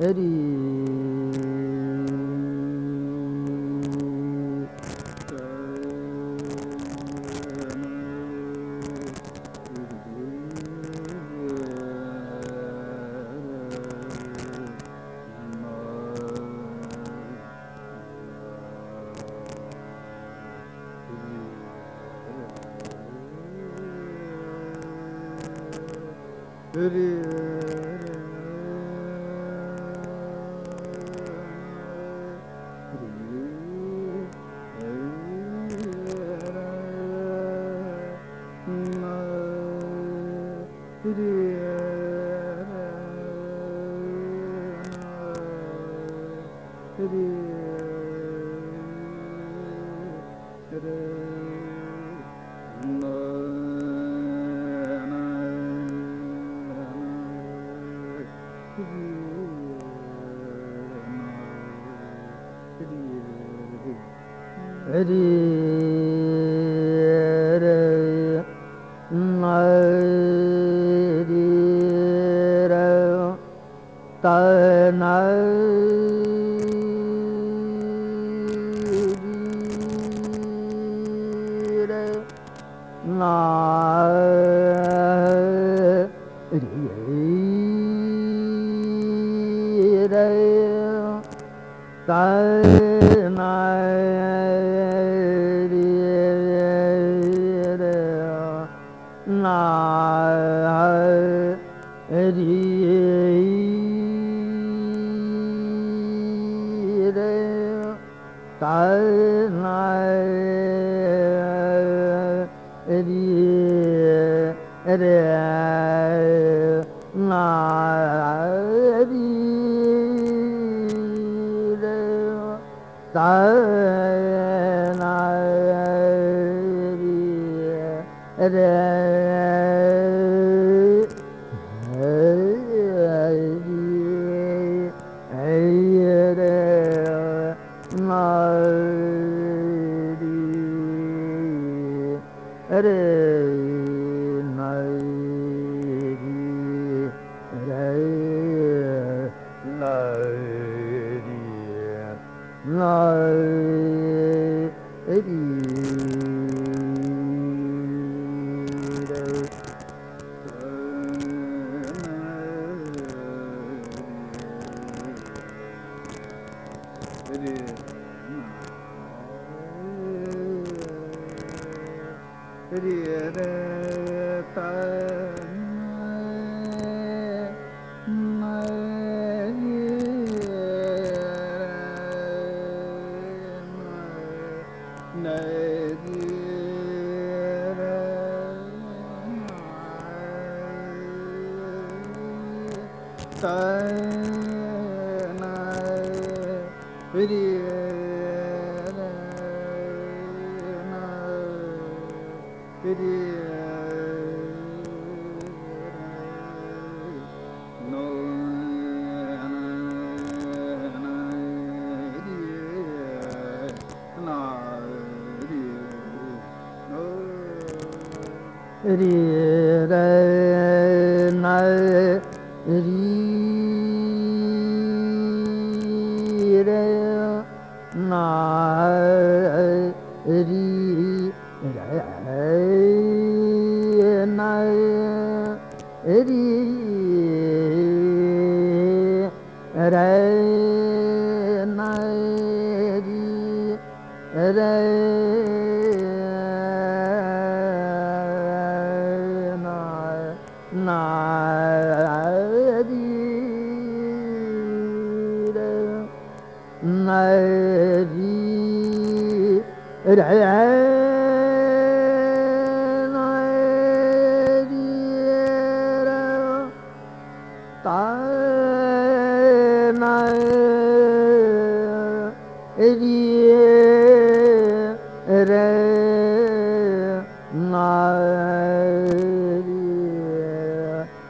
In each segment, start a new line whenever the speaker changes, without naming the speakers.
에리. عريق 呃
ri re na
na ri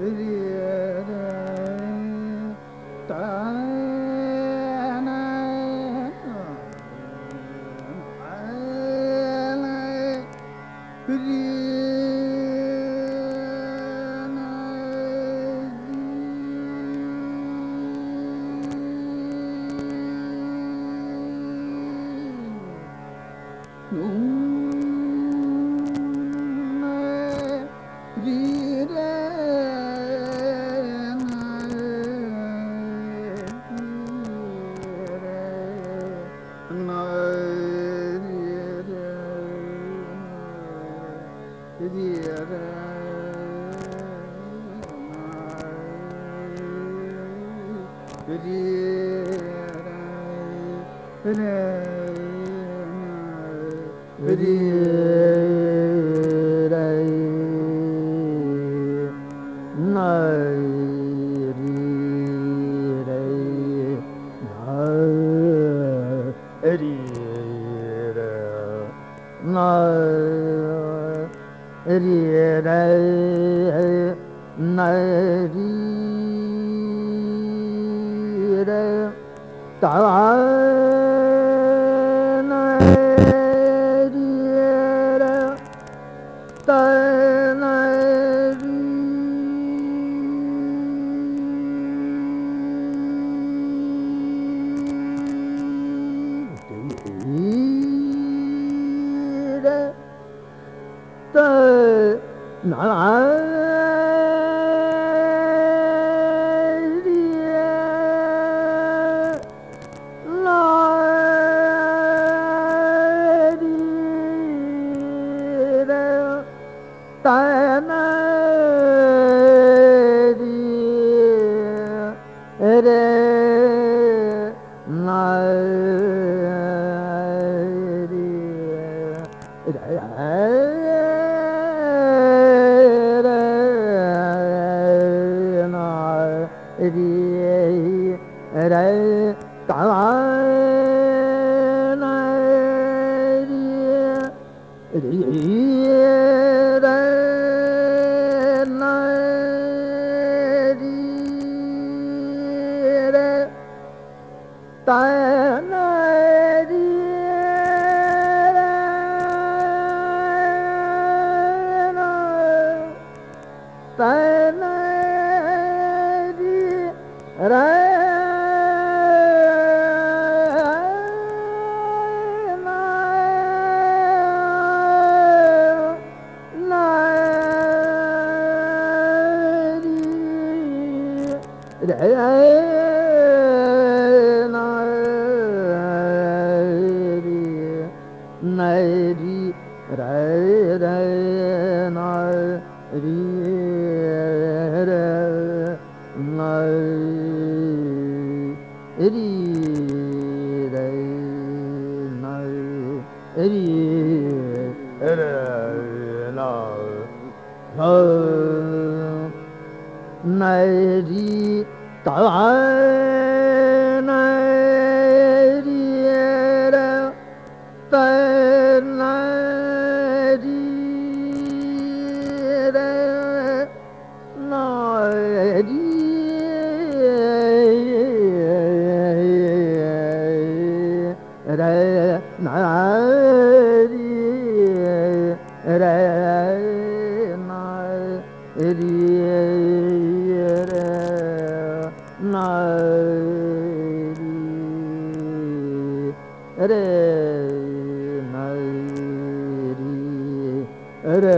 ri
रि नरि No. nai ri rai rai nai ri rai nai ri rai nai ri na nai nai ri ta 来来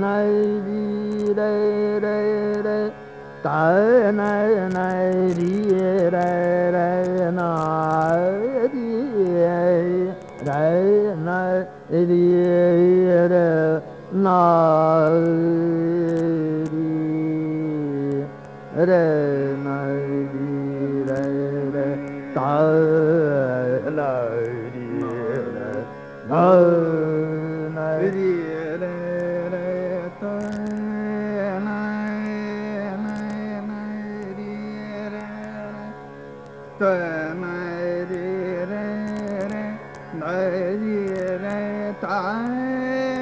来。ta na na ri ra ra na di ra na ri ra na
re re re re ta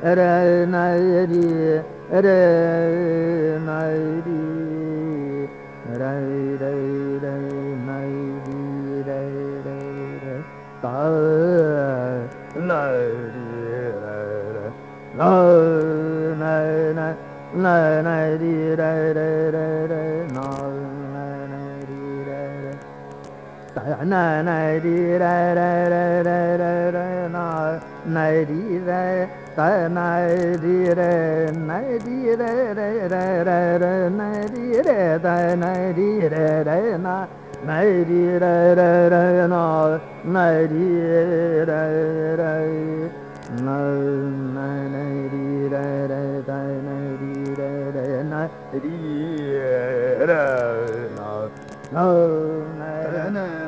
re nai ri re nai ri rai rai rai nai ri rai rai rai ta nai ri rai rai la nai nai nai nai ri rai rai rai rai na nai nai ri rai rai ta nai nai ri rai rai rai rai rai na nai ri rai Na, na, di, re na, di re re re re re na, di re da na, di re re na na, di re re re na ni di re re na na ni di re re da na, di re re na di re na na
na na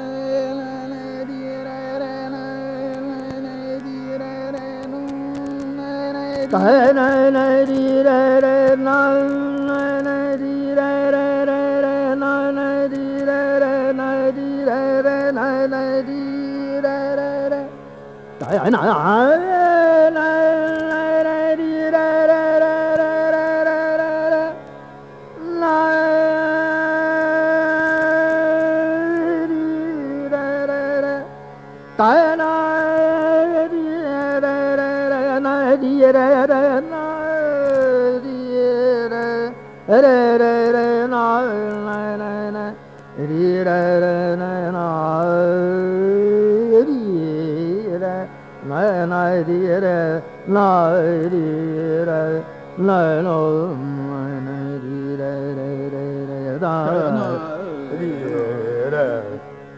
Tare
nai nai di re re nai nai nai di re re re re nai nai di re re nai di re re nai nai di re re re. Tare nai nai.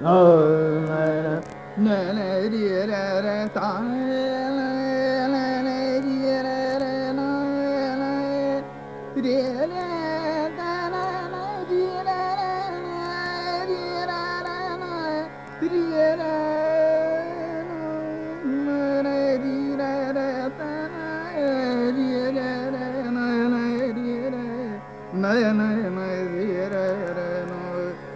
Oh,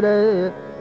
ريح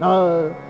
No.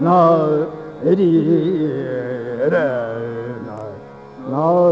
No, eri re
na na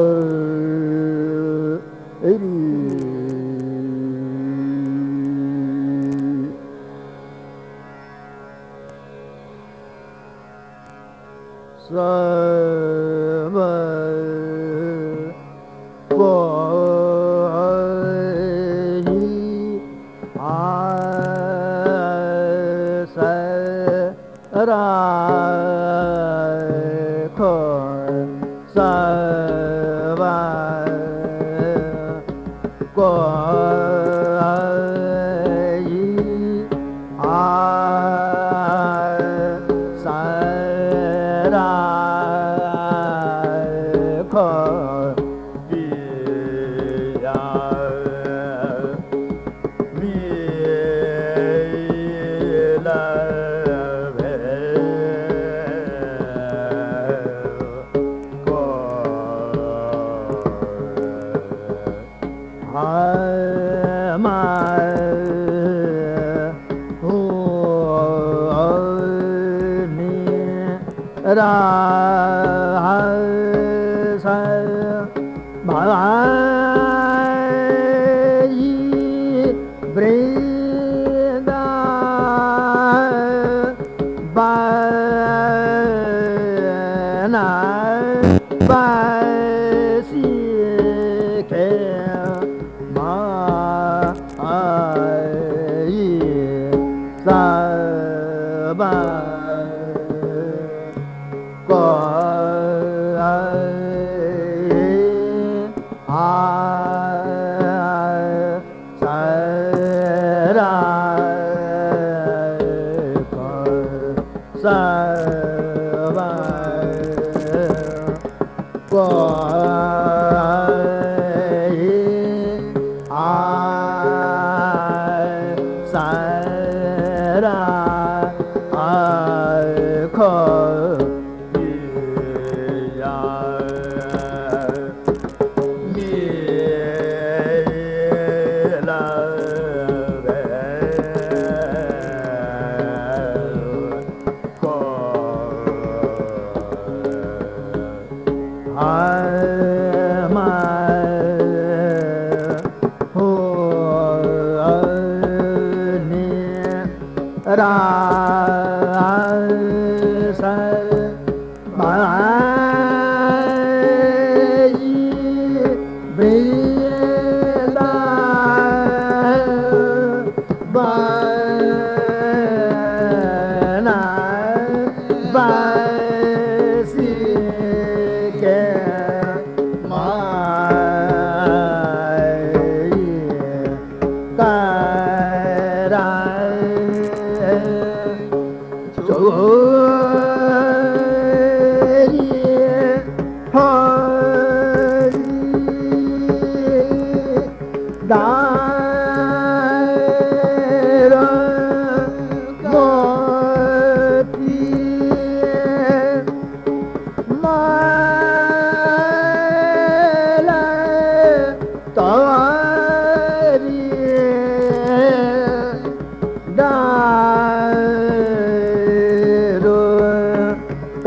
the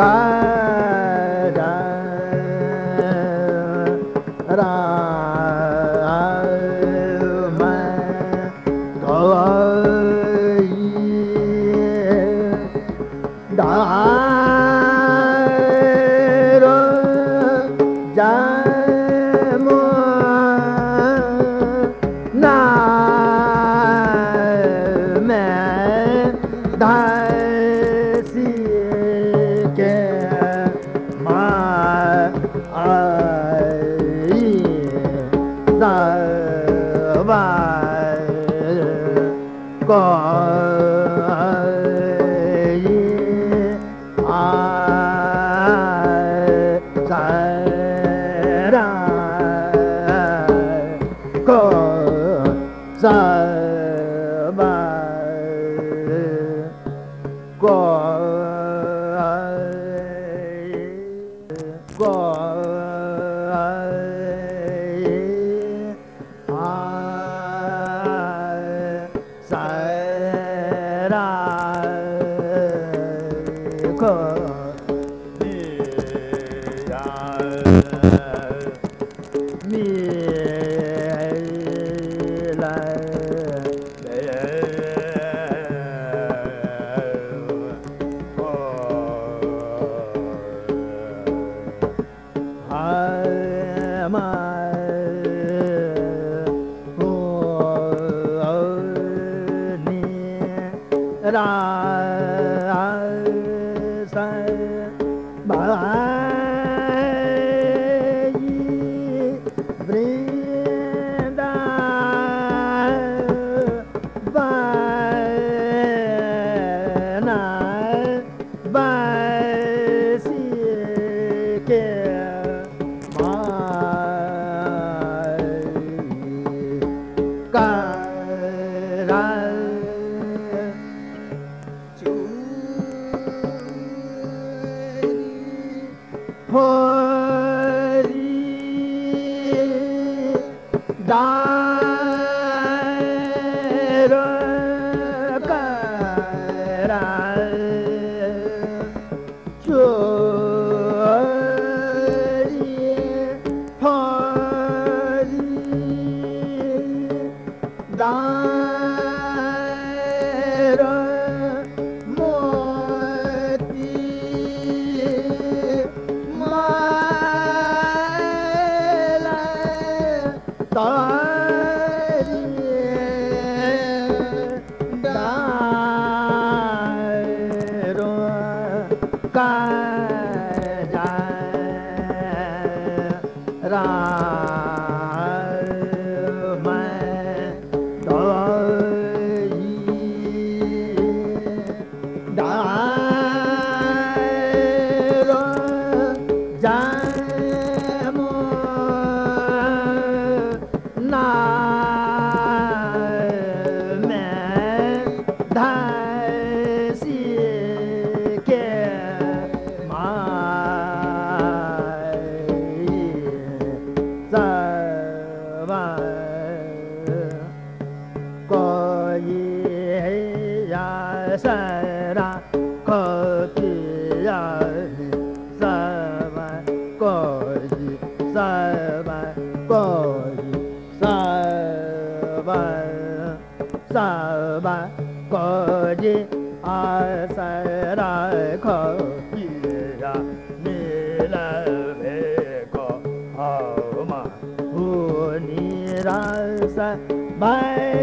Bye. God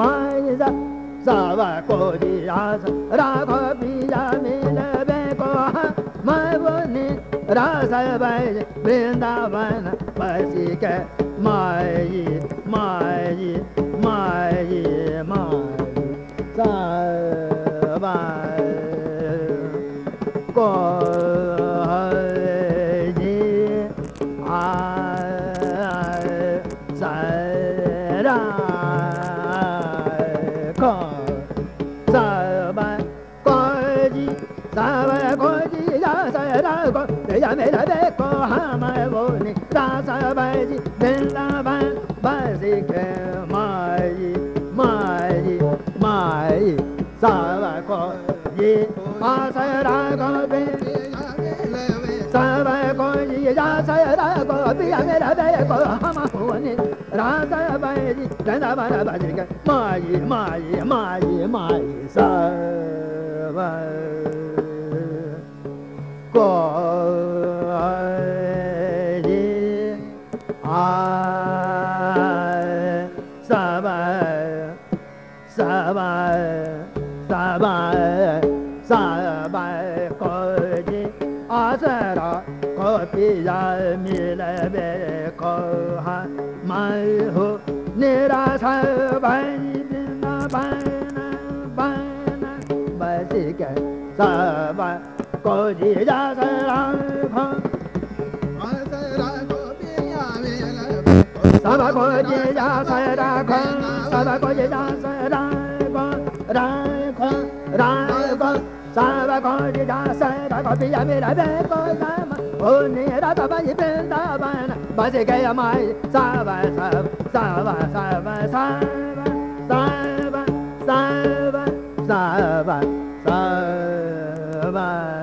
माईजा सावा कोरियास राख पिया मिल Beko मैबुनी रास बैज वृंदावन पसी के माई माई माई माई सावा को Sava koji ko ko ji ke ko ko ko ji ke मिल हो निराश भई बिना भई ba ko